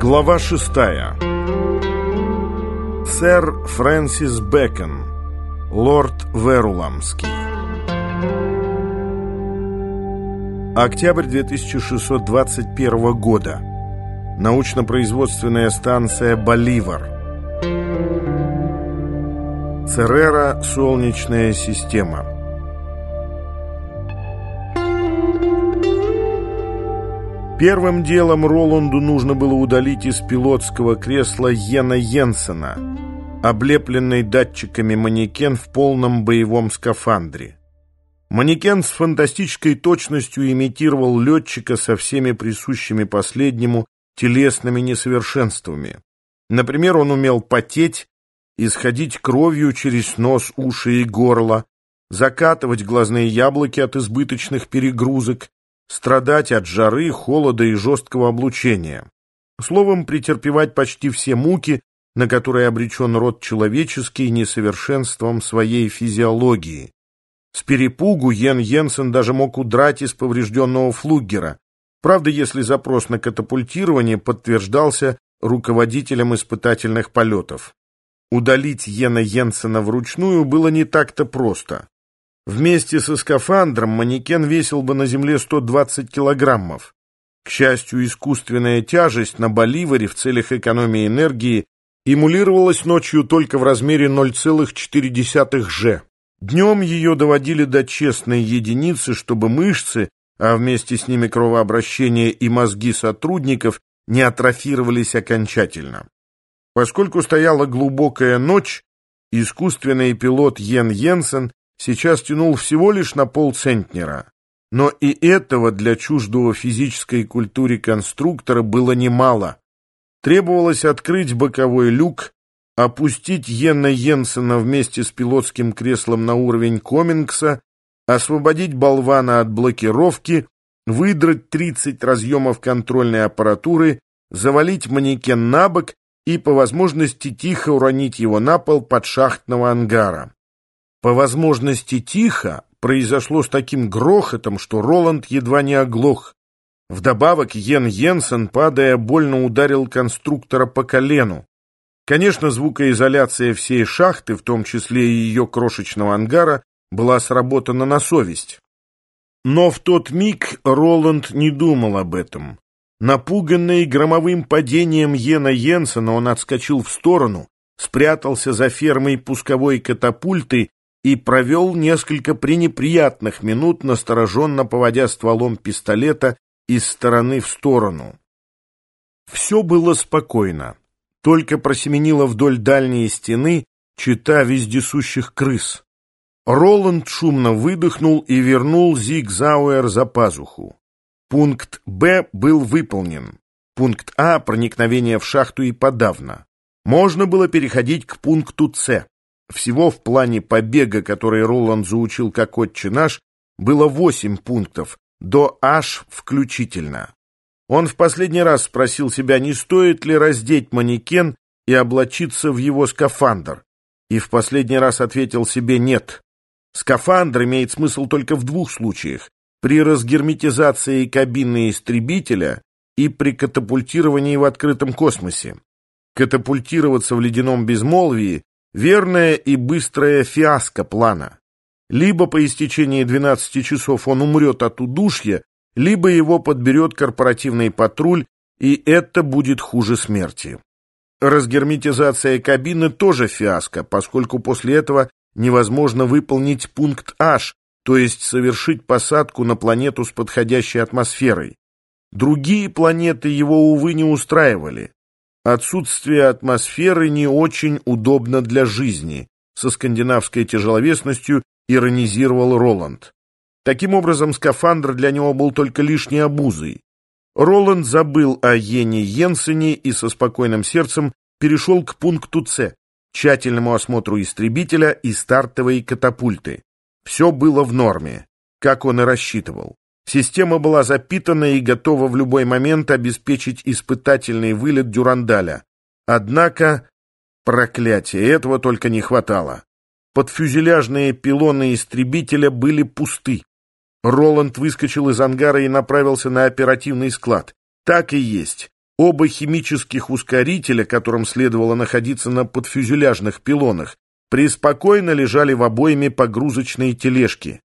Глава шестая. Сэр Фрэнсис Бэкон Лорд Веруламский. Октябрь 2621 года. Научно-производственная станция «Боливар» Церера Солнечная система Первым делом Роланду нужно было удалить из пилотского кресла Йена Йенсена, облепленный датчиками манекен в полном боевом скафандре. Манекен с фантастической точностью имитировал летчика со всеми присущими последнему телесными несовершенствами. Например, он умел потеть, исходить кровью через нос, уши и горло, закатывать глазные яблоки от избыточных перегрузок, страдать от жары, холода и жесткого облучения. Словом, претерпевать почти все муки, на которые обречен род человеческий несовершенством своей физиологии. С перепугу Йен Йенсен даже мог удрать из поврежденного флуггера. Правда, если запрос на катапультирование подтверждался руководителем испытательных полетов. Удалить Йена Йенсена вручную было не так-то просто. Вместе со скафандром манекен весил бы на земле 120 килограммов. К счастью, искусственная тяжесть на боливаре в целях экономии энергии эмулировалась ночью только в размере 0,4 ж. Днем ее доводили до честной единицы, чтобы мышцы, а вместе с ними кровообращение и мозги сотрудников не атрофировались окончательно. Поскольку стояла глубокая ночь, искусственный пилот Йен Йенсен сейчас тянул всего лишь на полцентнера. Но и этого для чуждого физической культуре конструктора было немало. Требовалось открыть боковой люк, опустить Йена Йенсена вместе с пилотским креслом на уровень Комингса, освободить болвана от блокировки, выдрать 30 разъемов контрольной аппаратуры, завалить манекен на бок и по возможности тихо уронить его на пол под шахтного ангара. По возможности тихо произошло с таким грохотом, что Роланд едва не оглох. Вдобавок Йен Йенсен, падая, больно ударил конструктора по колену. Конечно, звукоизоляция всей шахты, в том числе и ее крошечного ангара, была сработана на совесть. Но в тот миг Роланд не думал об этом. Напуганный громовым падением Йена Йенсена, он отскочил в сторону, спрятался за фермой пусковой катапульты и провел несколько пренеприятных минут, настороженно поводя стволом пистолета из стороны в сторону. Все было спокойно, только просеменила вдоль дальней стены чита вездесущих крыс. Роланд шумно выдохнул и вернул Зигзауэр за пазуху. Пункт «Б» был выполнен. Пункт «А» — проникновение в шахту и подавно. Можно было переходить к пункту «С». Всего в плане побега, который Роланд заучил как отче наш, было восемь пунктов, до аж включительно. Он в последний раз спросил себя, не стоит ли раздеть манекен и облачиться в его скафандр, и в последний раз ответил себе «нет». Скафандр имеет смысл только в двух случаях – при разгерметизации кабины истребителя и при катапультировании в открытом космосе. Катапультироваться в ледяном безмолвии Верная и быстрая фиаско плана. Либо по истечении 12 часов он умрет от удушья, либо его подберет корпоративный патруль, и это будет хуже смерти. Разгерметизация кабины тоже фиаско, поскольку после этого невозможно выполнить пункт H, то есть совершить посадку на планету с подходящей атмосферой. Другие планеты его, увы, не устраивали. Отсутствие атмосферы не очень удобно для жизни, со скандинавской тяжеловесностью иронизировал Роланд. Таким образом, скафандр для него был только лишней обузой. Роланд забыл о Йене Йенсене и со спокойным сердцем перешел к пункту С, тщательному осмотру истребителя и стартовой катапульты. Все было в норме, как он и рассчитывал. Система была запитана и готова в любой момент обеспечить испытательный вылет Дюрандаля. Однако, проклятие, этого только не хватало. Подфюзеляжные пилоны истребителя были пусты. Роланд выскочил из ангара и направился на оперативный склад. Так и есть. Оба химических ускорителя, которым следовало находиться на подфюзеляжных пилонах, преспокойно лежали в обоими погрузочной тележке.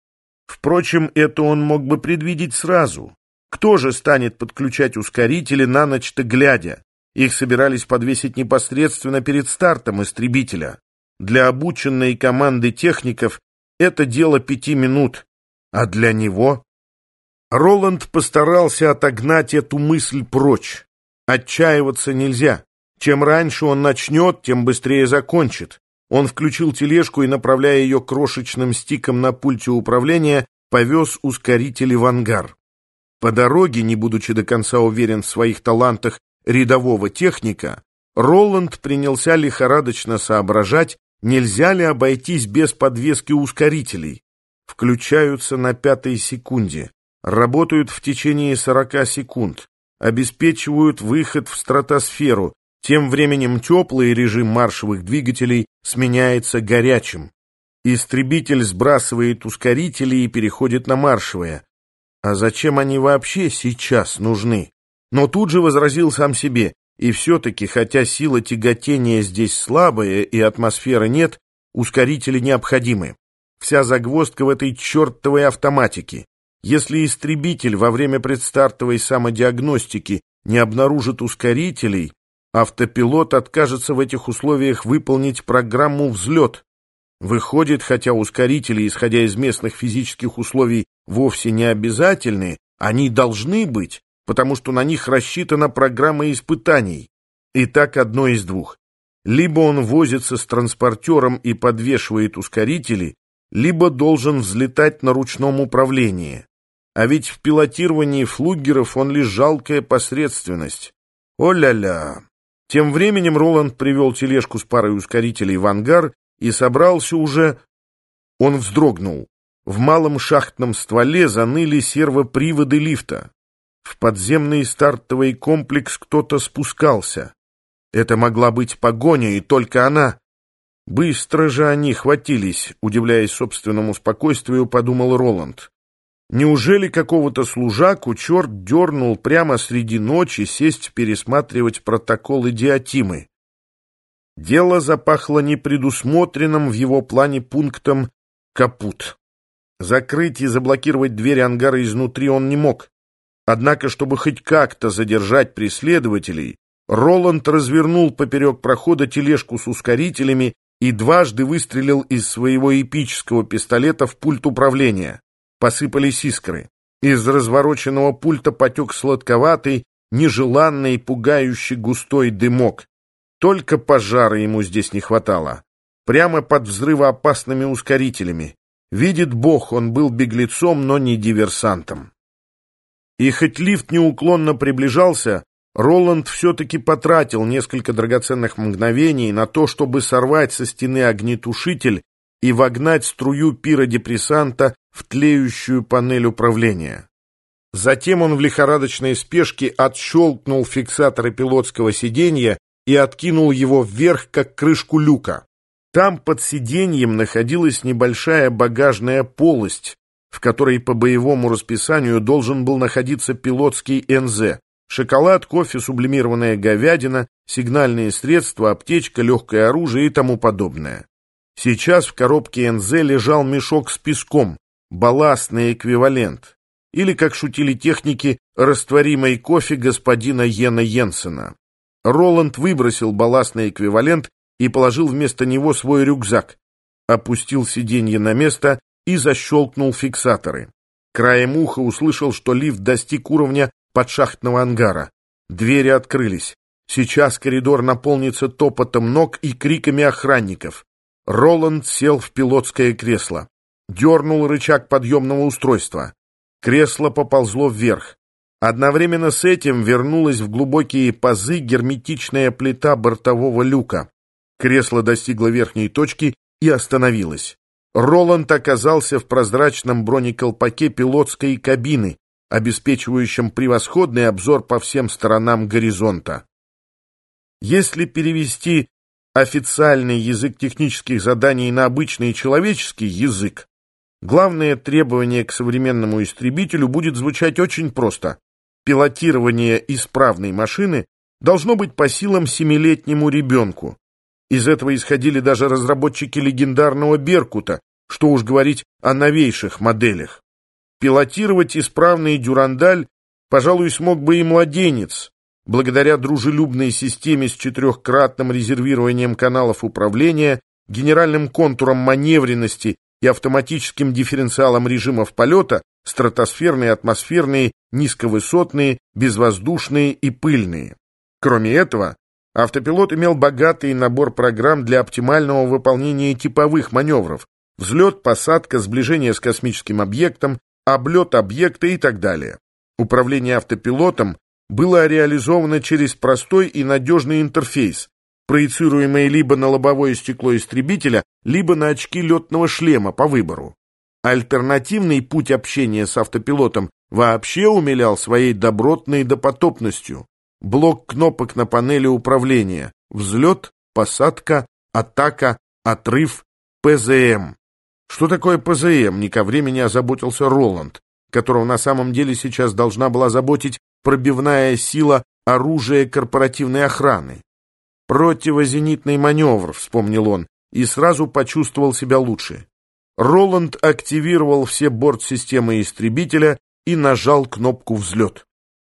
Впрочем, это он мог бы предвидеть сразу. Кто же станет подключать ускорители на ночь-то глядя? Их собирались подвесить непосредственно перед стартом истребителя. Для обученной команды техников это дело пяти минут, а для него... Роланд постарался отогнать эту мысль прочь. Отчаиваться нельзя. Чем раньше он начнет, тем быстрее закончит. Он включил тележку и, направляя ее крошечным стиком на пульте управления, повез ускорители в ангар. По дороге, не будучи до конца уверен в своих талантах рядового техника, Роланд принялся лихорадочно соображать, нельзя ли обойтись без подвески ускорителей. Включаются на пятой секунде, работают в течение 40 секунд, обеспечивают выход в стратосферу, тем временем теплый режим маршевых двигателей сменяется горячим. Истребитель сбрасывает ускорители и переходит на маршевые. А зачем они вообще сейчас нужны? Но тут же возразил сам себе, и все-таки, хотя сила тяготения здесь слабая и атмосферы нет, ускорители необходимы. Вся загвоздка в этой чертовой автоматике. Если истребитель во время предстартовой самодиагностики не обнаружит ускорителей, автопилот откажется в этих условиях выполнить программу «взлет». Выходит, хотя ускорители, исходя из местных физических условий, вовсе не обязательны, они должны быть, потому что на них рассчитана программа испытаний. И так одно из двух. Либо он возится с транспортером и подвешивает ускорители, либо должен взлетать на ручном управлении. А ведь в пилотировании флугеров он лишь жалкая посредственность. О-ля-ля! Тем временем Роланд привел тележку с парой ускорителей в ангар и собрался уже... Он вздрогнул. В малом шахтном стволе заныли сервоприводы лифта. В подземный стартовый комплекс кто-то спускался. Это могла быть погоня, и только она... Быстро же они хватились, удивляясь собственному спокойствию, подумал Роланд. Неужели какого-то служаку черт дернул прямо среди ночи сесть пересматривать протоколы Диатимы? Дело запахло непредусмотренным в его плане пунктом «капут». Закрыть и заблокировать двери ангара изнутри он не мог. Однако, чтобы хоть как-то задержать преследователей, Роланд развернул поперек прохода тележку с ускорителями и дважды выстрелил из своего эпического пистолета в пульт управления. Посыпались искры. Из развороченного пульта потек сладковатый, нежеланный, пугающий густой дымок. Только пожара ему здесь не хватало. Прямо под взрывоопасными ускорителями. Видит Бог, он был беглецом, но не диверсантом. И хоть лифт неуклонно приближался, Роланд все-таки потратил несколько драгоценных мгновений на то, чтобы сорвать со стены огнетушитель и вогнать струю пиродепрессанта в тлеющую панель управления. Затем он в лихорадочной спешке отщелкнул фиксаторы пилотского сиденья и откинул его вверх, как крышку люка. Там под сиденьем находилась небольшая багажная полость, в которой по боевому расписанию должен был находиться пилотский НЗ. Шоколад, кофе, сублимированная говядина, сигнальные средства, аптечка, легкое оружие и тому подобное. Сейчас в коробке НЗ лежал мешок с песком, балластный эквивалент, или, как шутили техники, растворимый кофе господина Йена Йенсена. Роланд выбросил балластный эквивалент и положил вместо него свой рюкзак, опустил сиденье на место и защелкнул фиксаторы. Краем уха услышал, что лифт достиг уровня подшахтного ангара. Двери открылись. Сейчас коридор наполнится топотом ног и криками охранников. Роланд сел в пилотское кресло. Дернул рычаг подъемного устройства. Кресло поползло вверх. Одновременно с этим вернулась в глубокие пазы герметичная плита бортового люка. Кресло достигло верхней точки и остановилось. Роланд оказался в прозрачном бронеколпаке пилотской кабины, обеспечивающем превосходный обзор по всем сторонам горизонта. Если перевести официальный язык технических заданий на обычный человеческий язык, главное требование к современному истребителю будет звучать очень просто. Пилотирование исправной машины должно быть по силам семилетнему ребенку. Из этого исходили даже разработчики легендарного «Беркута», что уж говорить о новейших моделях. Пилотировать исправный «Дюрандаль», пожалуй, смог бы и младенец, благодаря дружелюбной системе с четырехкратным резервированием каналов управления, генеральным контуром маневренности и автоматическим дифференциалом режимов полета, стратосферные, атмосферные, низковысотные, безвоздушные и пыльные. Кроме этого, автопилот имел богатый набор программ для оптимального выполнения типовых маневров, взлет, посадка, сближение с космическим объектом, облет объекта и так далее. Управление автопилотом было реализовано через простой и надежный интерфейс, проецируемый либо на лобовое стекло истребителя, либо на очки летного шлема по выбору. Альтернативный путь общения с автопилотом вообще умилял своей добротной допотопностью. Блок кнопок на панели управления, взлет, посадка, атака, отрыв, ПЗМ. Что такое ПЗМ, не ко времени озаботился Роланд, которого на самом деле сейчас должна была заботить пробивная сила оружия корпоративной охраны. «Противозенитный маневр», — вспомнил он, и сразу почувствовал себя лучше. Роланд активировал все бортсистемы истребителя и нажал кнопку «Взлет».